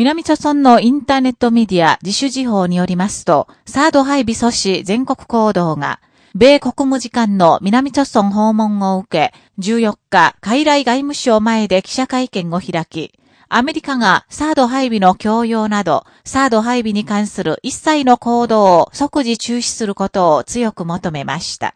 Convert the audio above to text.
南朝村のインターネットメディア自主事報によりますと、サード配備阻止全国行動が、米国務次官の南朝村訪問を受け、14日、海来外務省前で記者会見を開き、アメリカがサード配備の強要など、サード配備に関する一切の行動を即時中止することを強く求めました。